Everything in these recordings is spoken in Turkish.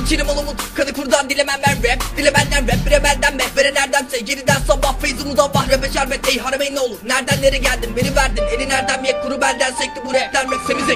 Hançerim ol umut kanı kurdan dilemem ben rap. Dile benden rap bire benden mehvere neredense Geriden sabah. Feyzumuz Allah Rap'e şerbet. Ey harameyn ne olur. Nereden nereye geldin? Beni verdin. Eli nereden yek kuru belden sekti bu rapler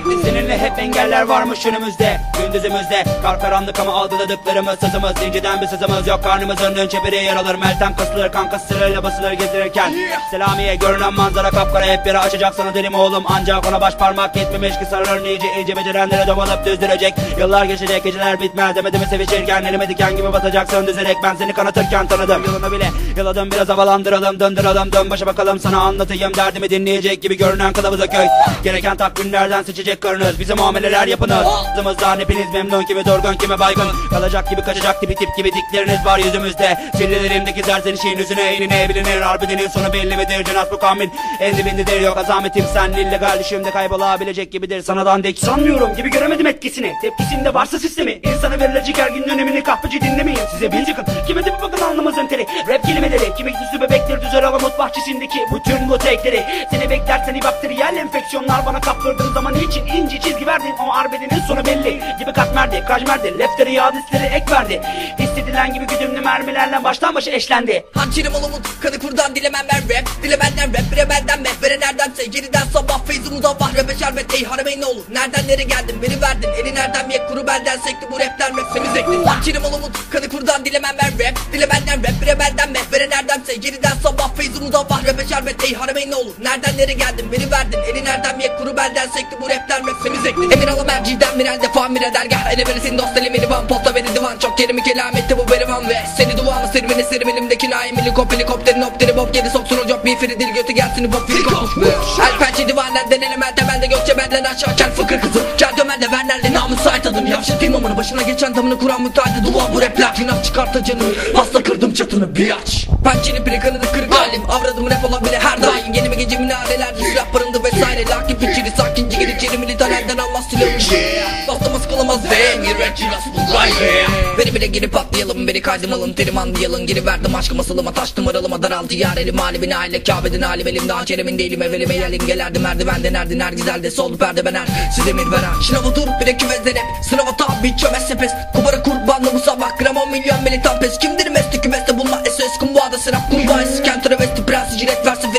zekti Seninle hep engeller varmış önümüzde. Gündüzümüzde Kar karanlık ama algıladıklarımız sızımız. İnciden bir sızımız yok karnımızın ön çeperi yer alır Meltem kasılır kanka sırayla basılır gezdirirken Selamiye görünen manzara kapkara. Hep biri açacak sana derim oğlum. Ancak ona baş parmak yetmemiş ki sarılır. İyice iyice becerenlere domalıp düzdürecek. Yıllar geçecek geceler bitmez. Demedi mi sevişirken Elime diken gibi batacaksın düzerek. Ben seni kanatırken tanıdım. Yılını bile yıladım biraz havalandıralım döndüralım Dön başa bakalım sana anlatayım. Derdimi dinleyecek gibi görünen kılavuza köy. Gereken takvimlerden seçecek karınız Bize muameleler yapınız. Ağzımızdan hepiniz memnun kimi durgun kimi baygın. Kalacak gibi kaçacak gibi tip gibi dikleriniz var yüzümüzde. Sillelerimdeki serzenişin yüzüne eğline bilinir. Harbidinin sonu belli midir? Cenaz bu kamin Elli bindidir. Yok azametim sen illegal düşümde kaybolabilecek gibidir. Sanadan dek sanmıyorum gibi göremedim etkisini. Tepkisinde varsa sistemi. İnsana verilecek her gün önemini kahpeci dinlemeyin. Size bil çıkın. Kime de bir bakın alnımızın teri Rap kelimeleri. Kimi düzü bebektir düzer alamut bahçesindeki Bütün bu tekleri. Seni bekler seni bakteriyel enfeksiyonlar Bana kaptırdığın zaman için ince çizgi verdin Ama arbedinin sonu belli. Gibi katmerdi kajmerdi Lefteri yadisleri ek verdi. Hissedilen gibi güdümlü mermilerle baştan başa eşlendi. Hançerim ol umut kanı kurdan dilemem ben rap. Dile benden rap bire benden mehvere neredense Geriden sabah feyzumuz Allah Rap'e şerbet ey harameyn olur Nereden nereye geldin? Beni verdin Eli nereden yek? Kuru belden sekti bu rapler mefsemi zekti Hançerim ol umut kanı kurdan dilemem ben rap. Dile benden rap bire benden mehvere neredense Geriden sabah feyzumuz Allah Rap'e şerbet ey harameyn olur Nereden nereye geldin? Beni verdin Eli nereden yek? Kuru belden sekti bu rapler mefsemi zekti Emir alım merciden bir elde faam bir dergah Ele verirsin dost elimi divan posta beni divan. Çok yerimi kelametti bu berivan ve Seni duanı sirvini sirvinimdeki naim helikop helikopterin opteri bop Yedi soksun o job. Bir firi dil götü gelsin bop firi kopmuş. El pençe divanenden element temelde gökçe benden aşağı. Kel fıkır kızı Gel dömende vernerle namus sahip adım Yavşak imamını başına geçen damını kuran müteahhidi Dua bu rapler günah çıkartacağını. Hasta kırdım çatını bir aç Pençeli plakanı da kırık halim. Avradım rap olabilir her daim. Yeni mi gece minareler silah barındı vesaire. Lakin fikri sakin cigiri içeri militarenden Allah silahını Dostuma sıkılamaz ve Yürek cilas bu gayre Beni bile girip atlayalım Beni kaydım alın terim anlayalım Geri verdim aşkıma sılıma taş numaralıma daraldı. Yar elim Halim aile Kabe'den halim elimde hançerimin değilim Evelim eyalim gelerdi merdivende nerede nerede güzelde Soldu perde ben her size emir veren. Şınavı dur bir de küvezden hep Sınava tabi çömez sepes Kubara kurbanlı bu sabah. Gram on milyon militan pes. Kimdir mesli kümeste bulma. SOS kumbuada sırap kurbağa Esken travesti prensi cilet versin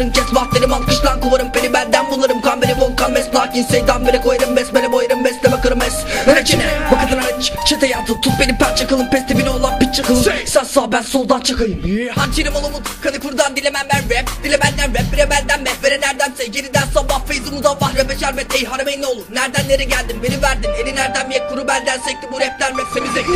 damarın kes Vahterim alkışlan kuvarım. Peri benden bularım. Kan beni volkan mes lakin seydan bile koyarım. Besmele boyarım besleme kırım es. Rekine bakadın hariç çete yatı Tut beni pençe kılın. Pes dibine olan piç çakılın Sen sağ ben soldan çakayım Hançerim ol umut kanı kurdan dilemem ben. Rap Dile benden rap bire benden. Mehvere neredense Geriden sabah feyzumuz Allah rap'e şerbet. Ey harameyn ne olur Nereden nereye geldin? Beni verdin Eli nereden yek? Kuru belden sekti bu rapler mefsemi zekti